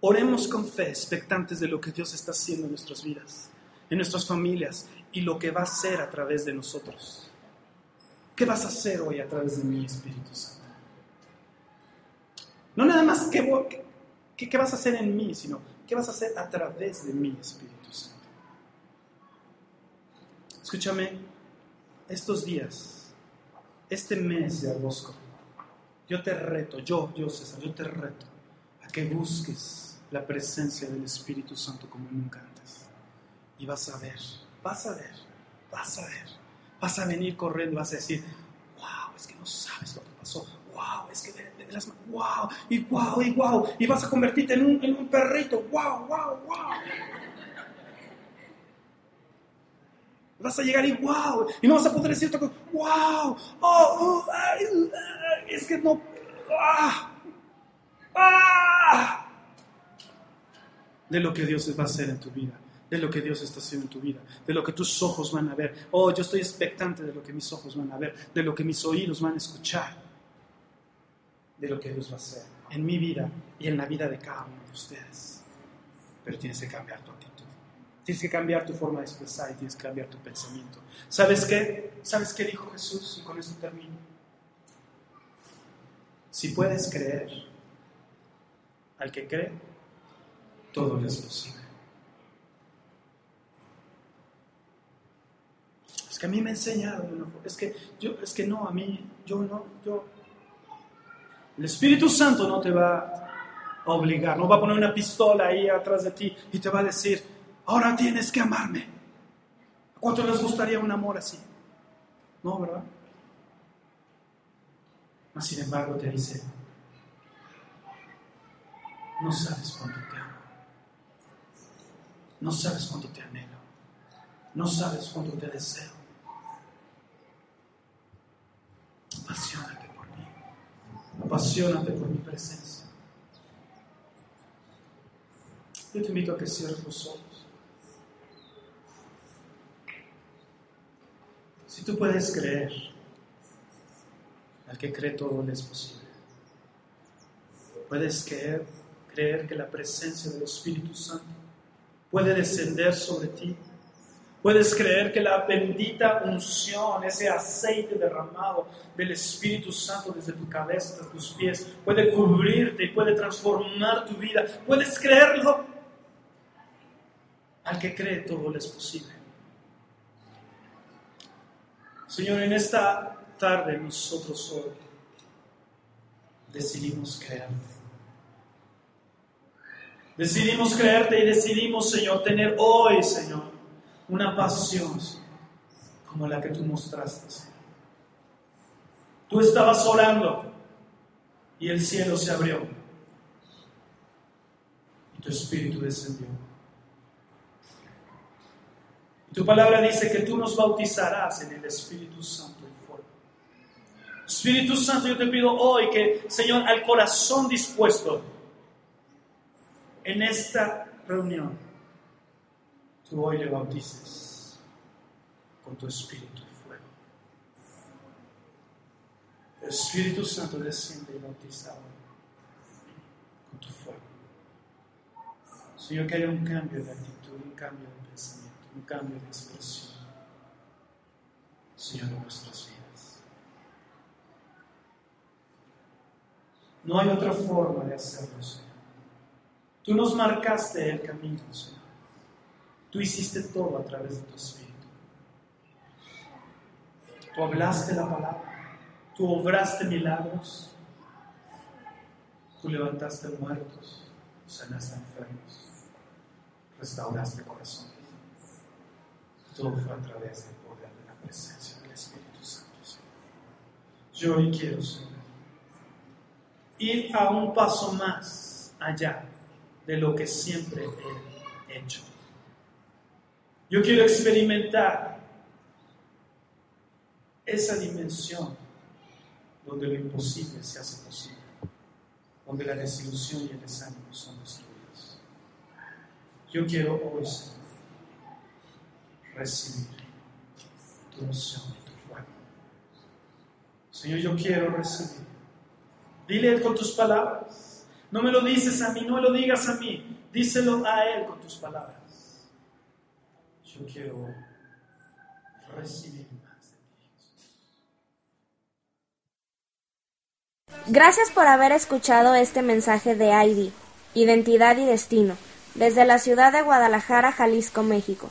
Speaker 2: oremos con fe, expectantes de lo que Dios está haciendo en nuestras vidas, en nuestras familias y lo que va a hacer a través de nosotros. ¿Qué vas a hacer hoy a través de mi Espíritu Santo? No nada más qué, qué vas a hacer en mí, sino qué vas a hacer a través de mi Espíritu. Escúchame, estos días, este mes de agosto, yo te reto, yo, yo César, yo te reto a que busques la presencia del Espíritu Santo como nunca antes. Y vas a ver, vas a ver, vas a ver, vas a venir corriendo, vas a decir, wow, es que no sabes lo que pasó, wow, es que de, las wow, y wow, y wow, y vas a convertirte en un, en un perrito, wow, wow, wow. Vas a llegar y wow, y no vas a poder decir otra cosa, wow, oh, es que no, ah, ah, de lo que Dios va a hacer en tu vida, de lo que Dios está haciendo en tu vida, de lo que tus ojos van a ver. Oh, yo estoy expectante de lo que mis ojos van a ver, de lo que mis oídos van a escuchar. de lo que Dios va a hacer en mi vida y en la vida de cada uno de ustedes. Pero tienes que cambiar tu actitud. Tienes que cambiar tu forma de expresar y tienes que cambiar tu pensamiento. ¿Sabes qué? ¿Sabes qué dijo Jesús? Y con esto termino. Si puedes creer, al que cree, todo es posible. Es que a mí me enseñaron, es que yo, es que no, a mí, yo no, yo. El Espíritu Santo no te va a obligar, no va a poner una pistola ahí atrás de ti y te va a decir, ahora tienes que amarme. ¿A cuánto les gustaría un amor así? No, ¿verdad? Mas sin embargo te dice, no sabes cuánto te amo, no sabes cuánto te anhelo, no sabes cuánto te deseo. Apasionate por mí, apasionate por mi presencia. Yo te invito a que cierres los. Si tú puedes creer, al que cree todo le es posible. Puedes creer, creer que la presencia del Espíritu Santo puede descender sobre ti. Puedes creer que la bendita unción, ese aceite derramado del Espíritu Santo desde tu cabeza hasta tus pies, puede cubrirte y puede transformar tu vida. Puedes creerlo. Al que cree todo le es posible. Señor, en esta tarde nosotros hoy decidimos creerte. Decidimos creerte y decidimos, Señor, tener hoy, Señor, una pasión como la que tú mostraste. Tú estabas orando y el cielo se abrió y tu espíritu descendió. Tu palabra dice que tú nos bautizarás en el Espíritu Santo y fuego. Espíritu Santo, yo te pido hoy que, Señor, al corazón dispuesto en esta reunión, tú hoy le bautices con tu Espíritu y fuego. El Espíritu Santo desciende y bautiza hoy con tu fuego. Señor, que haya un cambio de actitud, un cambio de pensamiento, un cambio de expresión. Señor, en nuestras vidas. No hay otra forma de hacerlo, Señor. Tú nos marcaste el camino, Señor. Tú hiciste todo a través de tu Espíritu. Tú hablaste la palabra. Tú obraste milagros. Tú levantaste muertos. Sanaste enfermos. Restauraste corazones. Todo fue a través del poder de la presencia del Espíritu Santo. Señor. Yo hoy quiero, Señor, ir a un paso más allá de lo que siempre he hecho. Yo quiero experimentar esa dimensión donde lo imposible se hace posible, donde la desilusión y el desánimo son destruidos. Yo quiero hoy, Señor, recibir tu unción y tu fuego. Señor, yo quiero recibir. Dile con tus palabras. No me lo dices a mí, no me lo digas a mí. Díselo a Él con tus palabras. Yo quiero recibir más de.
Speaker 3: Gracias por haber escuchado este mensaje de ID, Identidad y Destino, desde la ciudad de Guadalajara, Jalisco, México.